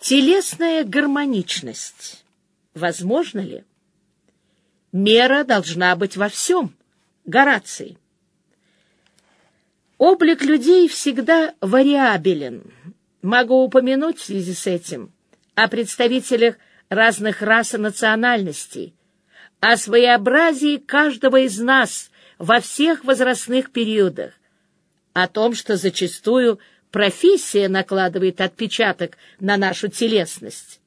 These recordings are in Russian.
Телесная гармоничность. Возможно ли? Мера должна быть во всем. Гораций. Облик людей всегда вариабелен. Могу упомянуть в связи с этим о представителях разных рас и национальностей, о своеобразии каждого из нас во всех возрастных периодах, о том, что зачастую профессия накладывает отпечаток на нашу телесность.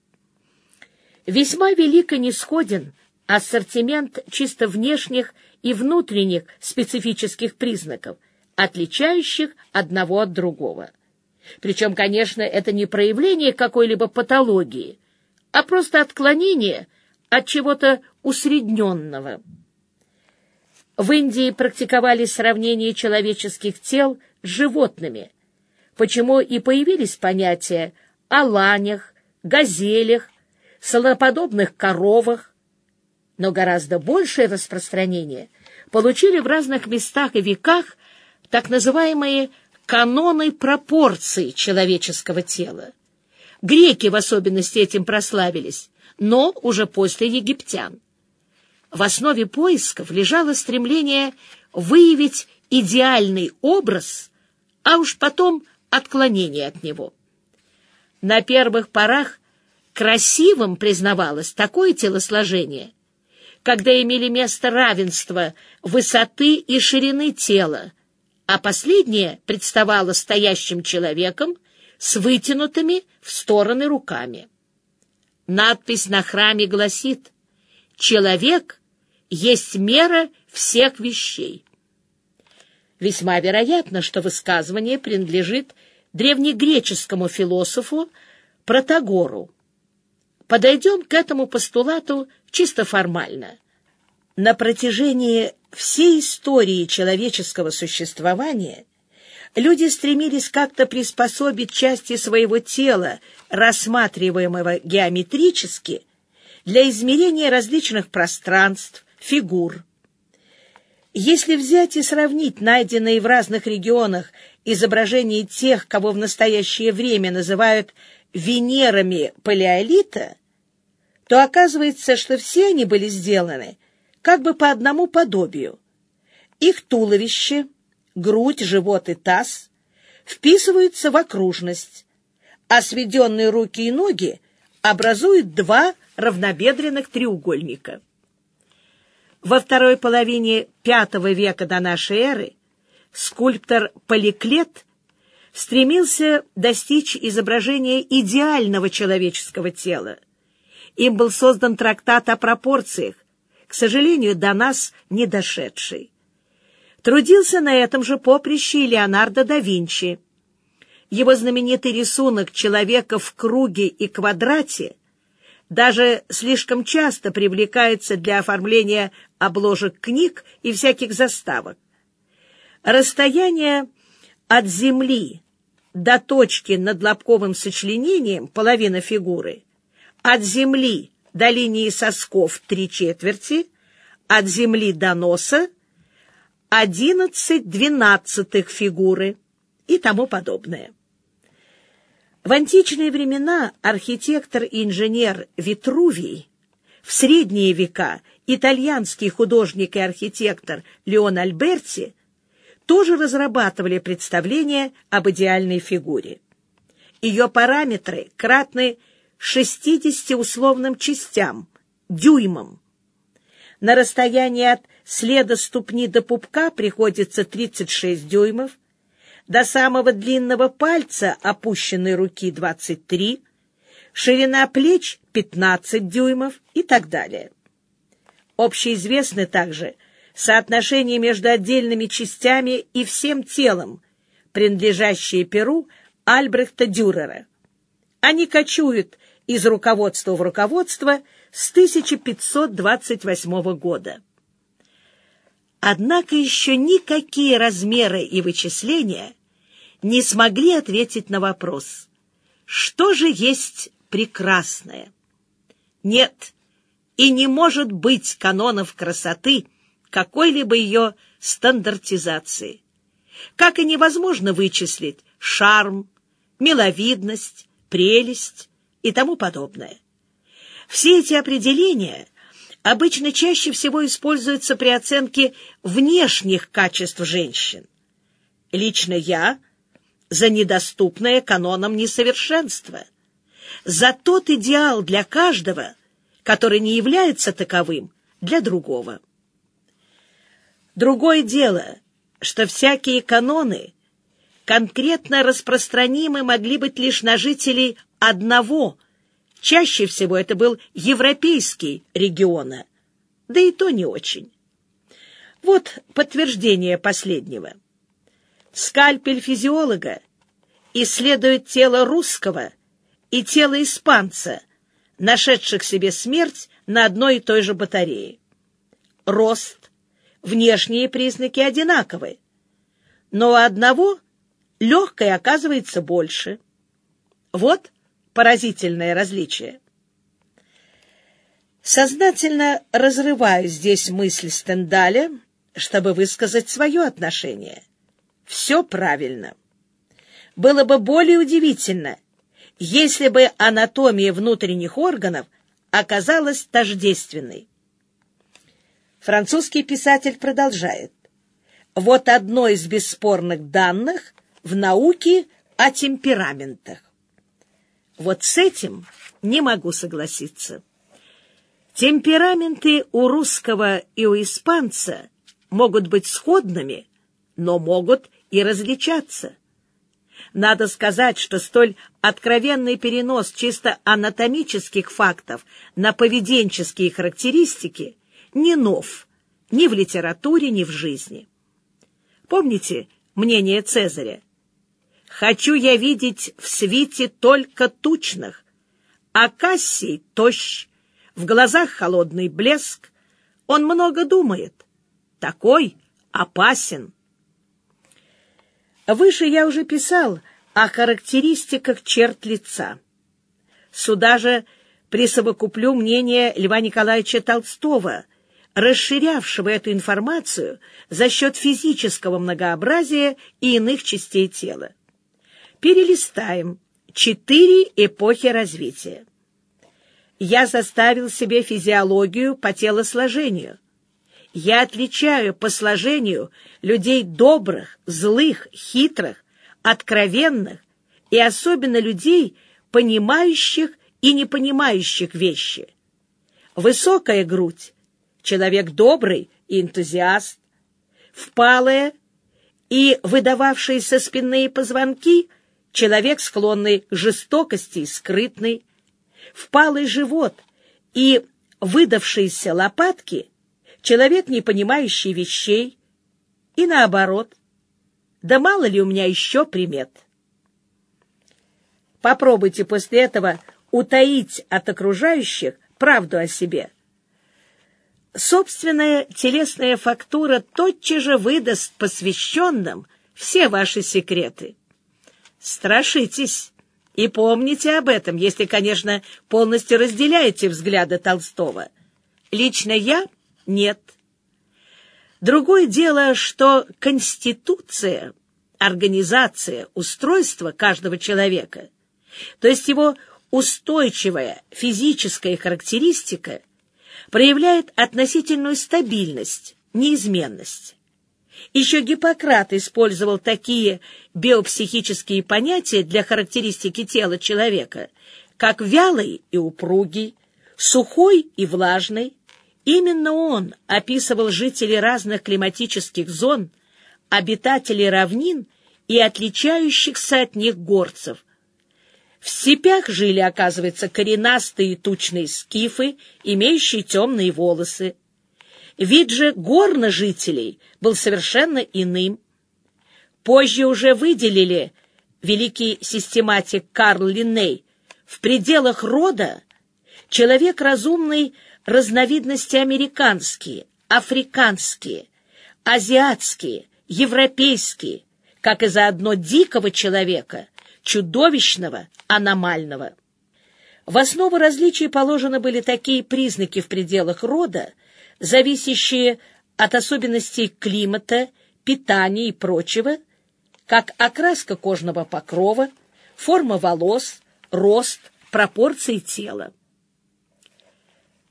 Весьма велико не сходен ассортимент чисто внешних и внутренних специфических признаков, отличающих одного от другого. Причем, конечно, это не проявление какой-либо патологии, а просто отклонение от чего-то усредненного. В Индии практиковали сравнение человеческих тел с животными, почему и появились понятия о ланях, газелях, солоподобных коровах, но гораздо большее распространение получили в разных местах и веках так называемые каноны пропорций человеческого тела. Греки в особенности этим прославились, но уже после египтян. В основе поисков лежало стремление выявить идеальный образ, а уж потом отклонение от него. На первых порах красивым признавалось такое телосложение, когда имели место равенство высоты и ширины тела, а последнее представало стоящим человеком с вытянутыми в стороны руками. Надпись на храме гласит «Человек есть мера всех вещей». Весьма вероятно, что высказывание принадлежит древнегреческому философу Протагору. Подойдем к этому постулату чисто формально. На протяжении всей истории человеческого существования люди стремились как-то приспособить части своего тела, рассматриваемого геометрически, для измерения различных пространств, фигур. Если взять и сравнить найденные в разных регионах изображения тех, кого в настоящее время называют Венерами палеолита, то оказывается, что все они были сделаны как бы по одному подобию. Их туловище, грудь, живот и таз вписываются в окружность, а сведенные руки и ноги образуют два равнобедренных треугольника. Во второй половине V века до нашей эры скульптор Поликлет стремился достичь изображения идеального человеческого тела. Им был создан трактат о пропорциях, к сожалению, до нас не дошедший. Трудился на этом же поприще и Леонардо да Винчи. Его знаменитый рисунок человека в круге и квадрате даже слишком часто привлекается для оформления обложек книг и всяких заставок. Расстояние от земли до точки над лобковым сочленением половина фигуры, от земли до линии сосков три четверти, от земли до носа одиннадцать двенадцатых фигуры и тому подобное. В античные времена архитектор и инженер Витрувий, в средние века итальянский художник и архитектор Леон Альберти тоже разрабатывали представление об идеальной фигуре. Ее параметры кратны 60 условным частям, дюймам. На расстоянии от следа ступни до пупка приходится 36 дюймов, до самого длинного пальца опущенной руки 23, ширина плеч 15 дюймов и так далее. Общеизвестны также соотношение между отдельными частями и всем телом, принадлежащие Перу Альбрехта Дюрера. Они кочуют из руководства в руководство с 1528 года. Однако еще никакие размеры и вычисления не смогли ответить на вопрос, что же есть прекрасное? Нет, и не может быть канонов красоты какой-либо ее стандартизации. Как и невозможно вычислить шарм, миловидность, прелесть, и тому подобное. Все эти определения обычно чаще всего используются при оценке внешних качеств женщин. Лично я за недоступное канонам несовершенства, за тот идеал для каждого, который не является таковым для другого. Другое дело, что всякие каноны конкретно распространимы могли быть лишь на жителей одного Чаще всего это был европейский региона, да и то не очень. Вот подтверждение последнего. Скальпель физиолога исследует тело русского и тело испанца, нашедших себе смерть на одной и той же батарее. Рост, внешние признаки одинаковы, но у одного легкое оказывается больше. Вот поразительное различие. Сознательно разрываю здесь мысль Стендаля, чтобы высказать свое отношение. Все правильно. Было бы более удивительно, если бы анатомия внутренних органов оказалась тождественной. Французский писатель продолжает. Вот одно из бесспорных данных в науке о темпераментах. Вот с этим не могу согласиться. Темпераменты у русского и у испанца могут быть сходными, но могут и различаться. Надо сказать, что столь откровенный перенос чисто анатомических фактов на поведенческие характеристики не нов ни в литературе, ни в жизни. Помните мнение Цезаря? Хочу я видеть в свите только тучных, а Кассий тощ, в глазах холодный блеск. Он много думает. Такой опасен. Выше я уже писал о характеристиках черт лица. Сюда же присовокуплю мнение Льва Николаевича Толстого, расширявшего эту информацию за счет физического многообразия и иных частей тела перелистаем четыре эпохи развития. Я заставил себе физиологию по телосложению. Я отличаю по сложению людей добрых, злых, хитрых, откровенных и особенно людей, понимающих и не понимающих вещи. Высокая грудь — человек добрый и энтузиаст. Впалая и выдававшиеся спинные позвонки — человек, склонный к жестокости и скрытный, впалый живот и выдавшиеся лопатки, человек, не понимающий вещей, и наоборот. Да мало ли у меня еще примет. Попробуйте после этого утаить от окружающих правду о себе. Собственная телесная фактура тотчас же выдаст посвященным все ваши секреты. Страшитесь и помните об этом, если, конечно, полностью разделяете взгляды Толстого. Лично я — нет. Другое дело, что конституция, организация, устройство каждого человека, то есть его устойчивая физическая характеристика, проявляет относительную стабильность, неизменность. Еще Гиппократ использовал такие биопсихические понятия для характеристики тела человека, как вялый и упругий, сухой и влажный. Именно он описывал жителей разных климатических зон, обитателей равнин и отличающихся от них горцев. В степях жили, оказывается, коренастые и тучные скифы, имеющие темные волосы. Вид же горножителей был совершенно иным. Позже уже выделили великий систематик Карл Линней в пределах рода человек разумный разновидности американские, африканские, азиатские, европейские, как и заодно дикого человека, чудовищного, аномального. В основу различий положены были такие признаки в пределах рода, зависящие от особенностей климата, питания и прочего, как окраска кожного покрова, форма волос, рост, пропорции тела.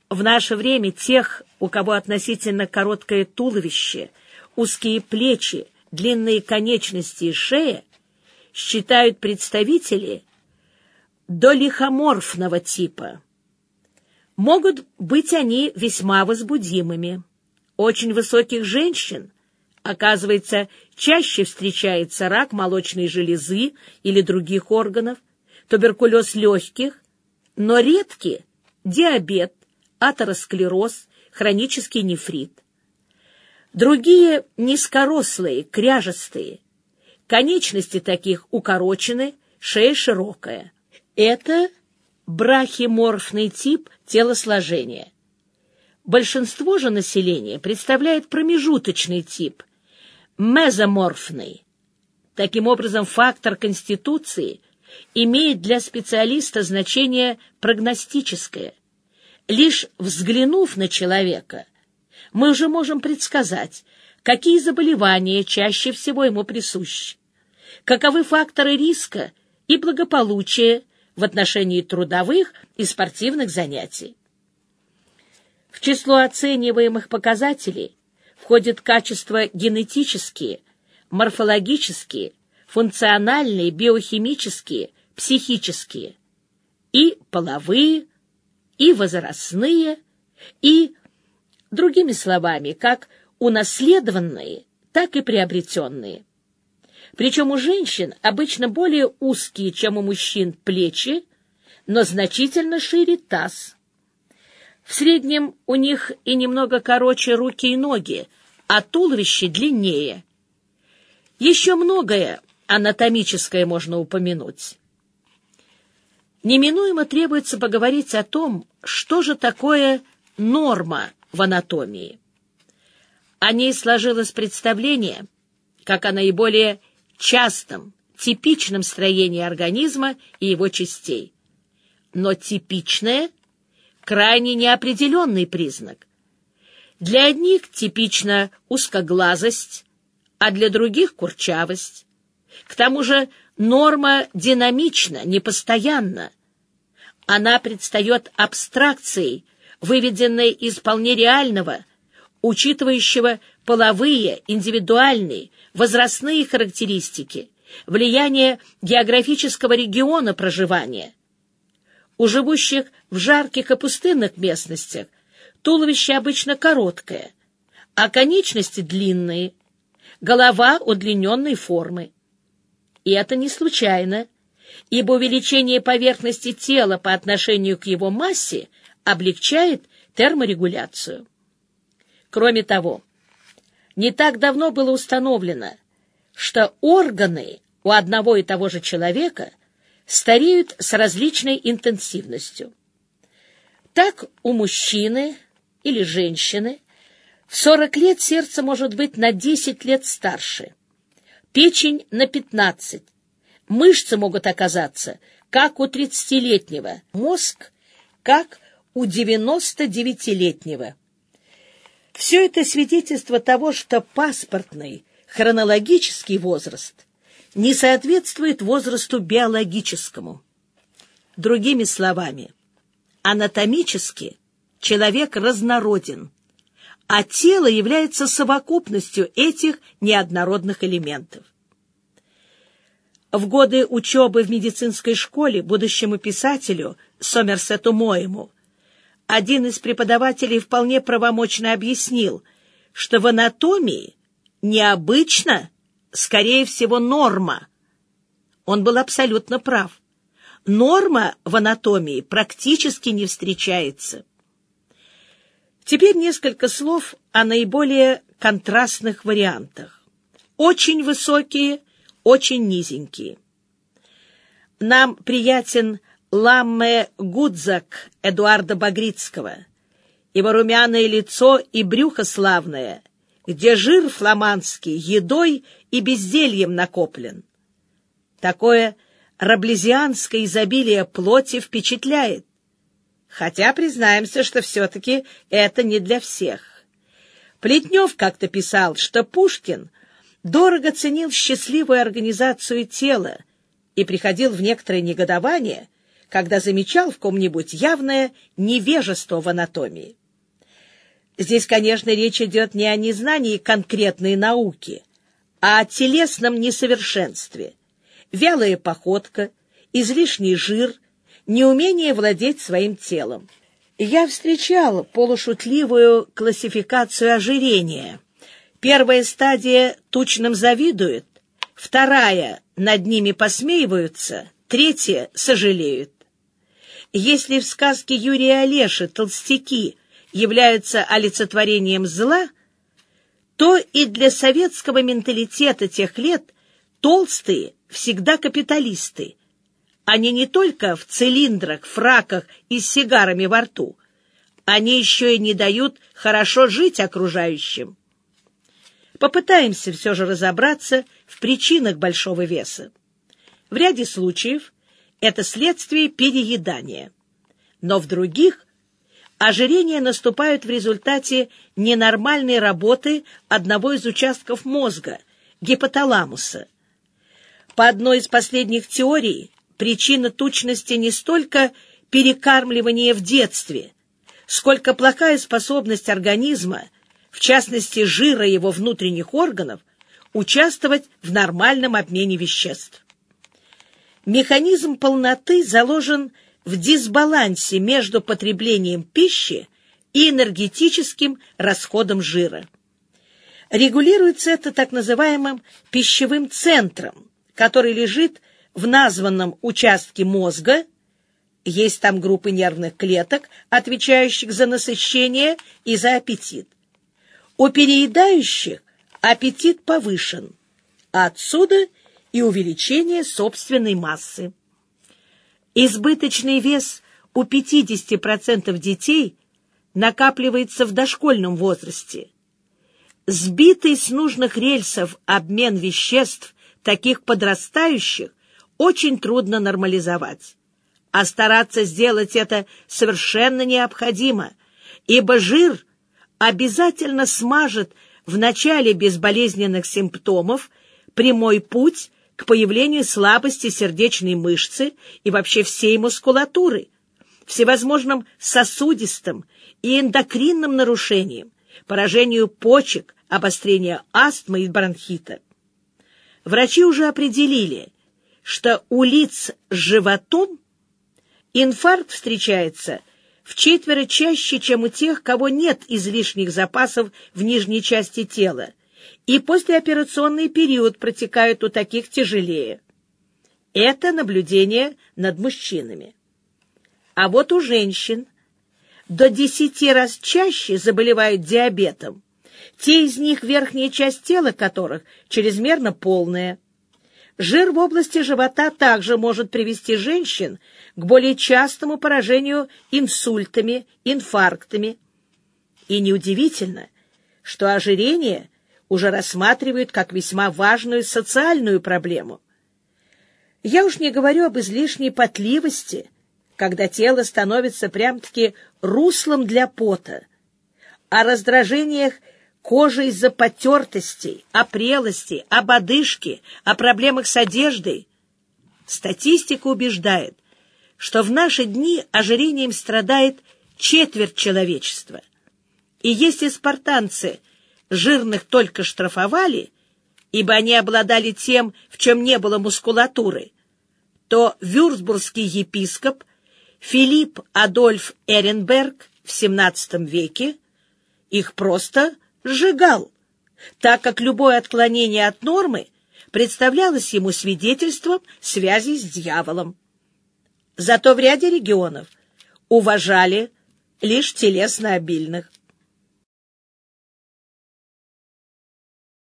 В наше время тех, у кого относительно короткое туловище, узкие плечи, длинные конечности и шея, считают представители долихоморфного типа. Могут быть они весьма возбудимыми. Очень высоких женщин, оказывается, чаще встречается рак молочной железы или других органов, туберкулез легких, но редки диабет, атеросклероз, хронический нефрит. Другие низкорослые, кряжестые. Конечности таких укорочены, шея широкая. Это брахиморфный тип телосложения. Большинство же населения представляет промежуточный тип, мезоморфный. Таким образом, фактор конституции имеет для специалиста значение прогностическое. Лишь взглянув на человека, мы уже можем предсказать, какие заболевания чаще всего ему присущи, каковы факторы риска и благополучия в отношении трудовых и спортивных занятий. В число оцениваемых показателей входят качества генетические, морфологические, функциональные, биохимические, психические, и половые, и возрастные, и, другими словами, как унаследованные, так и приобретенные. Причем у женщин обычно более узкие, чем у мужчин, плечи, но значительно шире таз. В среднем у них и немного короче руки и ноги, а туловище длиннее. Еще многое анатомическое можно упомянуть. Неминуемо требуется поговорить о том, что же такое норма в анатомии. О ней сложилось представление, как о наиболее частом, типичном строении организма и его частей. Но типичное – крайне неопределенный признак. Для одних типична узкоглазость, а для других – курчавость. К тому же норма динамична, непостоянна. Она предстает абстракцией, выведенной из вполне реального, учитывающего половые, индивидуальные, возрастные характеристики, влияние географического региона проживания. У живущих в жарких и пустынных местностях туловище обычно короткое, а конечности длинные, голова удлиненной формы. И это не случайно, ибо увеличение поверхности тела по отношению к его массе облегчает терморегуляцию. Кроме того, не так давно было установлено, что органы у одного и того же человека стареют с различной интенсивностью. Так у мужчины или женщины в 40 лет сердце может быть на 10 лет старше, печень на 15, мышцы могут оказаться как у 30-летнего, мозг как у 99-летнего. Все это свидетельство того, что паспортный хронологический возраст не соответствует возрасту биологическому. Другими словами, анатомически человек разнороден, а тело является совокупностью этих неоднородных элементов. В годы учебы в медицинской школе будущему писателю Сомерсету Моему один из преподавателей вполне правомочно объяснил, что в анатомии необычно, скорее всего, норма. Он был абсолютно прав. Норма в анатомии практически не встречается. Теперь несколько слов о наиболее контрастных вариантах. Очень высокие, очень низенькие. Нам приятен Ламме Гудзак Эдуарда Багрицкого, его румяное лицо и брюхо славное, где жир фламандский едой и бездельем накоплен. Такое раблезианское изобилие плоти впечатляет, хотя признаемся, что все-таки это не для всех. Плетнев как-то писал, что Пушкин дорого ценил счастливую организацию тела и приходил в некоторое негодование, когда замечал в ком-нибудь явное невежество в анатомии. Здесь, конечно, речь идет не о незнании конкретной науки, а о телесном несовершенстве. Вялая походка, излишний жир, неумение владеть своим телом. Я встречал полушутливую классификацию ожирения. Первая стадия тучным завидует, вторая над ними посмеиваются, третья сожалеют. Если в сказке Юрия Олеши толстяки являются олицетворением зла, то и для советского менталитета тех лет толстые всегда капиталисты. Они не только в цилиндрах, фраках и с сигарами во рту, они еще и не дают хорошо жить окружающим. Попытаемся все же разобраться в причинах большого веса. В ряде случаев это следствие переедания. Но в других ожирения наступают в результате ненормальной работы одного из участков мозга, гипоталамуса. По одной из последних теорий, причина тучности не столько перекармливание в детстве, сколько плохая способность организма, в частности жира его внутренних органов, участвовать в нормальном обмене веществ. Механизм полноты заложен в дисбалансе между потреблением пищи и энергетическим расходом жира. Регулируется это так называемым пищевым центром, который лежит в названном участке мозга, есть там группы нервных клеток, отвечающих за насыщение и за аппетит. У переедающих аппетит повышен, а отсюда – и увеличение собственной массы. Избыточный вес у 50% детей накапливается в дошкольном возрасте. Сбитый с нужных рельсов обмен веществ таких подрастающих очень трудно нормализовать. А стараться сделать это совершенно необходимо, ибо жир обязательно смажет в начале безболезненных симптомов прямой путь к появлению слабости сердечной мышцы и вообще всей мускулатуры, всевозможным сосудистым и эндокринным нарушениям, поражению почек, обострению астмы и бронхита. Врачи уже определили, что у лиц с животом инфаркт встречается в четверо чаще, чем у тех, кого нет излишних запасов в нижней части тела, и послеоперационный период протекают у таких тяжелее. Это наблюдение над мужчинами. А вот у женщин до десяти раз чаще заболевают диабетом, те из них, верхняя часть тела которых чрезмерно полная. Жир в области живота также может привести женщин к более частому поражению инсультами, инфарктами. И неудивительно, что ожирение уже рассматривают как весьма важную социальную проблему. Я уж не говорю об излишней потливости, когда тело становится прям-таки руслом для пота, о раздражениях кожи из-за потертостей, о прелости, об одышке, о проблемах с одеждой. Статистика убеждает, что в наши дни ожирением страдает четверть человечества. И если спартанцы – жирных только штрафовали, ибо они обладали тем, в чем не было мускулатуры, то вюрцбургский епископ Филипп Адольф Эренберг в XVII веке их просто сжигал, так как любое отклонение от нормы представлялось ему свидетельством связи с дьяволом. Зато в ряде регионов уважали лишь телесно обильных.